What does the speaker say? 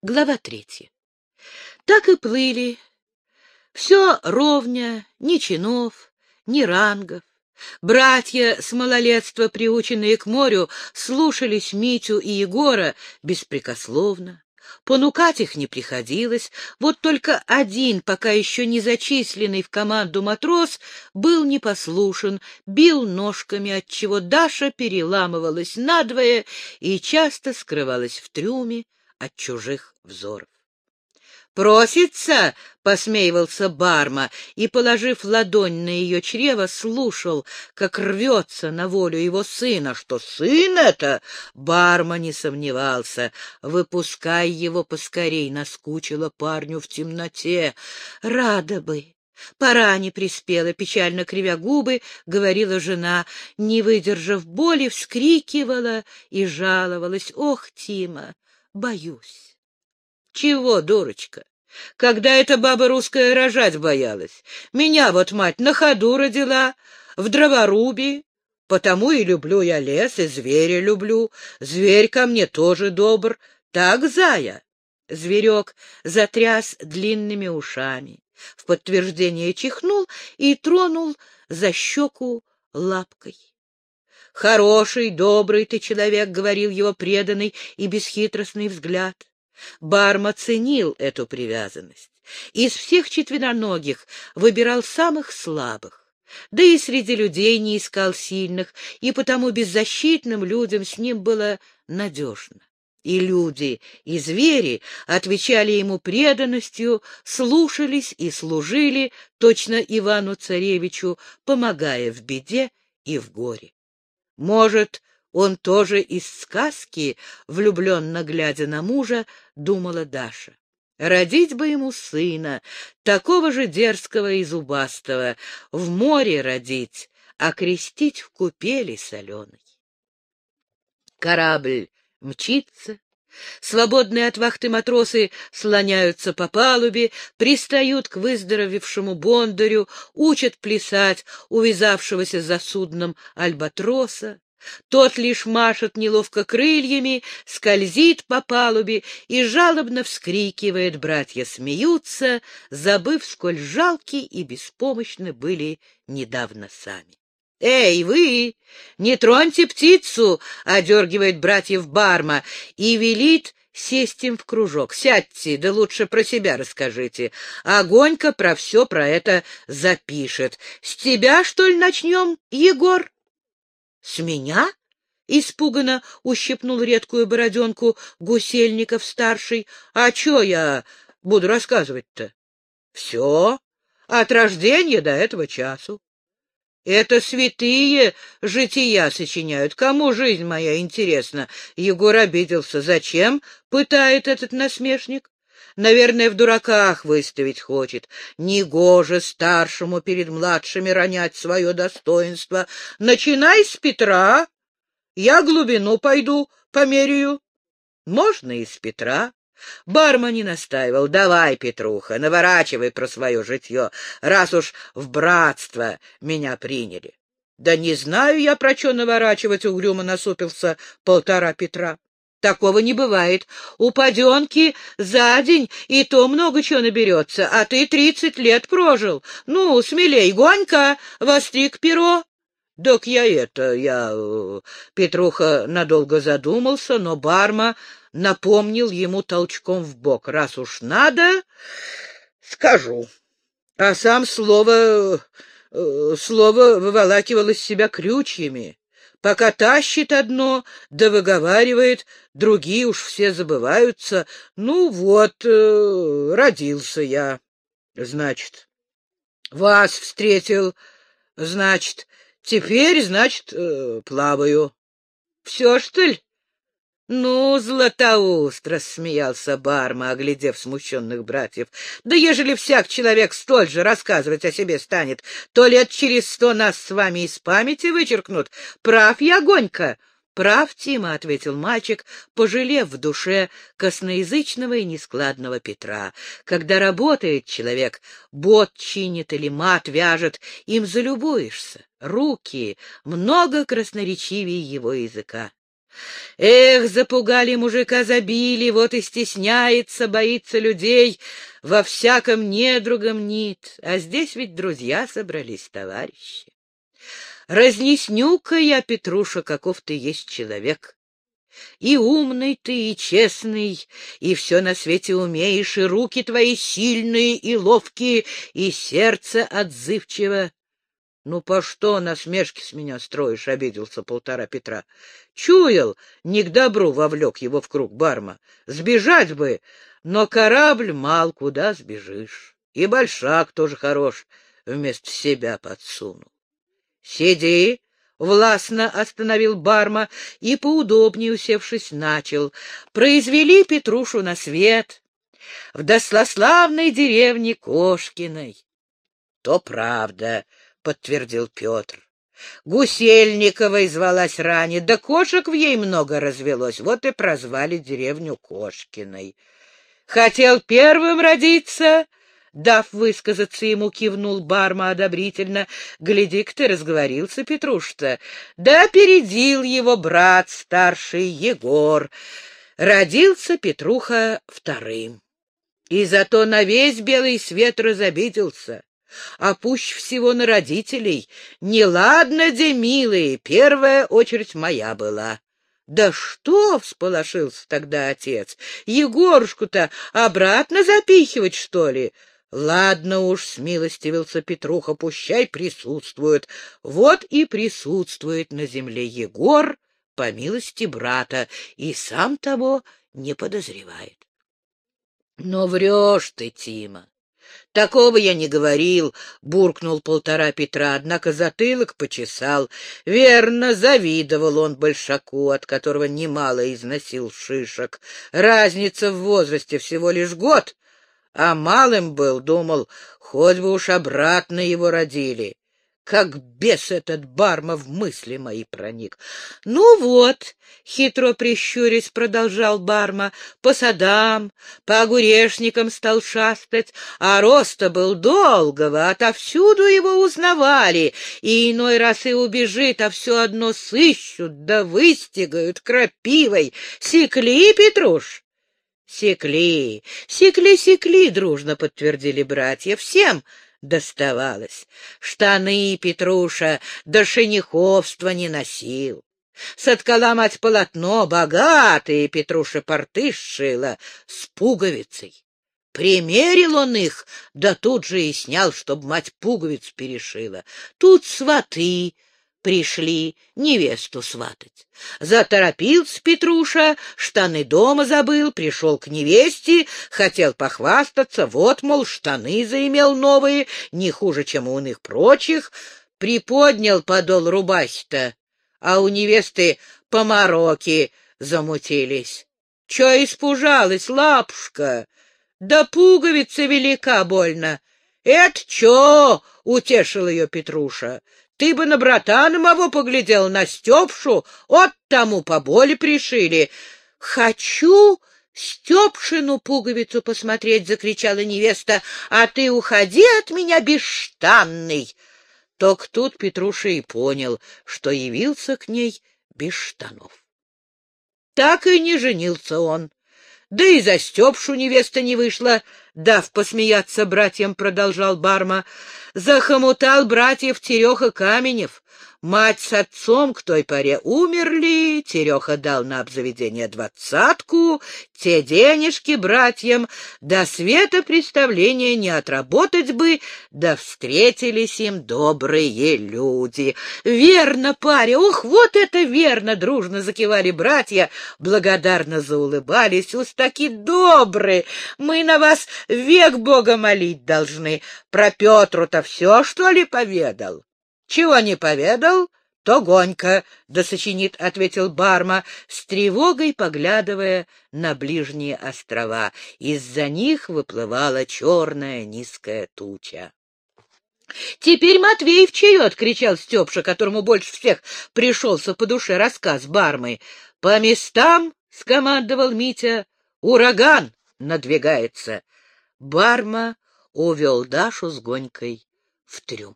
Глава третья. Так и плыли. Все ровня, ни чинов, ни рангов. Братья с малолетства, приученные к морю, слушались Митю и Егора беспрекословно. Понукать их не приходилось, вот только один, пока еще не зачисленный в команду матрос, был непослушен, бил ножками, отчего Даша переламывалась надвое и часто скрывалась в трюме от чужих взоров. «Просится!» — посмеивался Барма и, положив ладонь на ее чрево, слушал, как рвется на волю его сына. Что сын это? Барма не сомневался. «Выпускай его поскорей!» — наскучила парню в темноте. «Рада бы!» Пора не приспела, печально кривя губы, говорила жена, не выдержав боли, вскрикивала и жаловалась. «Ох, Тима, боюсь!» «Чего, дурочка? Когда эта баба русская рожать боялась? Меня вот мать на ходу родила, в дроворубии. Потому и люблю я лес, и зверя люблю. Зверь ко мне тоже добр. Так, зая?» Зверек затряс длинными ушами, в подтверждение чихнул и тронул за щеку лапкой. «Хороший, добрый ты человек», — говорил его преданный и бесхитростный взгляд. Барма ценил эту привязанность. Из всех четвероногих выбирал самых слабых. Да и среди людей не искал сильных, и потому беззащитным людям с ним было надежно. И люди, и звери отвечали ему преданностью, слушались и служили, точно Ивану-царевичу, помогая в беде и в горе. Может, он тоже из сказки, влюбленно глядя на мужа, думала Даша. Родить бы ему сына, такого же дерзкого и зубастого, в море родить, а крестить в купели соленой. Корабль мчится, Свободные от вахты матросы слоняются по палубе, пристают к выздоровевшему бондарю, учат плясать увязавшегося за судном альбатроса. Тот лишь машет неловко крыльями, скользит по палубе и жалобно вскрикивает. Братья смеются, забыв, сколь жалки и беспомощны были недавно сами. «Эй, вы! Не троньте птицу!» — одергивает братьев Барма и велит сесть им в кружок. «Сядьте, да лучше про себя расскажите. Огонька про все про это запишет. С тебя, что ли, начнем, Егор?» С меня? Испуганно ущипнул редкую бороденку Гусельников-старший. А что я буду рассказывать-то? Все, от рождения до этого часу. Это святые жития сочиняют. Кому жизнь моя интересна? Егор обиделся. Зачем? Пытает этот насмешник. Наверное, в дураках выставить хочет. Негоже старшему перед младшими ронять свое достоинство. Начинай с Петра. Я глубину пойду, померяю. Можно и с Петра. Барма не настаивал. Давай, Петруха, наворачивай про свое житье, раз уж в братство меня приняли. Да не знаю я, про что наворачивать, угрюмо насупился полтора Петра. Такого не бывает. У паденки за день и то много чего наберется, а ты тридцать лет прожил. Ну, смелей, гонька, востриг перо. Док я это, я... Э, Петруха надолго задумался, но Барма напомнил ему толчком в бок. Раз уж надо, скажу. А сам слово... Э, слово выволакивал из себя крючьями. Пока тащит одно, да выговаривает, другие уж все забываются. Ну вот, э, родился я, значит. Вас встретил, значит. Теперь, значит, э, плаваю. Все, что ли? — Ну, Златоуст, — рассмеялся Барма, оглядев смущенных братьев, — да ежели всяк человек столь же рассказывать о себе станет, то лет через сто нас с вами из памяти вычеркнут. Прав я, Гонька? — Прав, Тима, — ответил мальчик, пожалев в душе косноязычного и нескладного Петра. Когда работает человек, бот чинит или мат вяжет, им залюбуешься. Руки много красноречивее его языка. Эх, запугали мужика, забили, вот и стесняется, боится людей, во всяком недругом нит. А здесь ведь друзья собрались, товарищи. Разнесню-ка я, Петруша, каков ты есть человек. И умный ты, и честный, и все на свете умеешь, и руки твои сильные и ловкие, и сердце отзывчиво. Ну, по что насмешки с меня строишь? — обиделся полтора Петра. Чуял, не к добру вовлек его в круг барма. Сбежать бы, но корабль мал, куда сбежишь. И большак тоже хорош, вместо себя подсунул. — Сиди, — властно остановил Барма и, поудобнее усевшись, начал. Произвели Петрушу на свет в дослославной деревне Кошкиной. — То правда, — подтвердил Петр. Гусельниковой звалась ранее, да кошек в ей много развелось, вот и прозвали деревню Кошкиной. Хотел первым родиться, Дав высказаться ему, кивнул Барма одобрительно. Гляди-ка ты, разговорился Петруш-то. Да опередил его брат старший Егор. Родился Петруха вторым. И зато на весь белый свет разобиделся. А пусть всего на родителей. Неладно, де, милые, первая очередь моя была. Да что, — всполошился тогда отец, — Егорушку-то обратно запихивать, что ли? Ладно уж, смилостивился Петруха, пущай присутствует. Вот и присутствует на земле Егор по милости брата, и сам того не подозревает. Но врешь ты, Тима. Такого я не говорил, — буркнул полтора Петра, однако затылок почесал. Верно, завидовал он большаку, от которого немало износил шишек. Разница в возрасте всего лишь год, а малым был, думал, хоть бы уж обратно его родили. Как бес этот барма в мысли мои проник. — Ну вот, — хитро прищурясь, продолжал барма, — по садам, по огурешникам стал шастать, а роста был долгого, отовсюду его узнавали, и иной раз и убежит, а все одно сыщут, да выстигают крапивой. Секли, Петруш? Секли, секли, секли, дружно подтвердили братья. Всем доставалось. Штаны Петруша до шениховства не носил. Соткала мать полотно, богатые Петруша порты сшила, с пуговицей. Примерил он их, да тут же и снял, чтоб мать пуговиц перешила. Тут сваты пришли невесту сватать. Заторопился Петруша, штаны дома забыл, пришел к невесте, хотел похвастаться, вот, мол, штаны заимел новые, не хуже, чем у иных прочих, приподнял подол рубахи-то, а у невесты помороки замутились. Че испужалась, лапушка? Да пуговица велика больно. Это чё? — утешил ее Петруша. Ты бы на братана моего поглядел, на Степшу, от тому поболе пришили. — Хочу Степшину пуговицу посмотреть, — закричала невеста, — а ты уходи от меня бесштанный. Только тут Петруша и понял, что явился к ней без штанов. Так и не женился он. Да и за Степшу невеста не вышла, дав посмеяться братьям, продолжал Барма. Захомутал братьев Тереха Каменев. Мать с отцом к той поре умерли, Тереха дал на обзаведение двадцатку, те денежки братьям, до света представления не отработать бы, да встретились им добрые люди. Верно, паря, ох, вот это верно, дружно закивали братья, благодарно заулыбались, устаки добрые, мы на вас век Бога молить должны. Про Петру-то все, что ли, поведал? Чего не поведал, то гонька досочинит, — ответил Барма, с тревогой поглядывая на ближние острова. Из-за них выплывала черная низкая туча. — Теперь Матвей в чает! — кричал Степша, которому больше всех пришелся по душе рассказ Бармы. — По местам! — скомандовал Митя. — Ураган надвигается. Барма увел Дашу с Гонькой в трюм.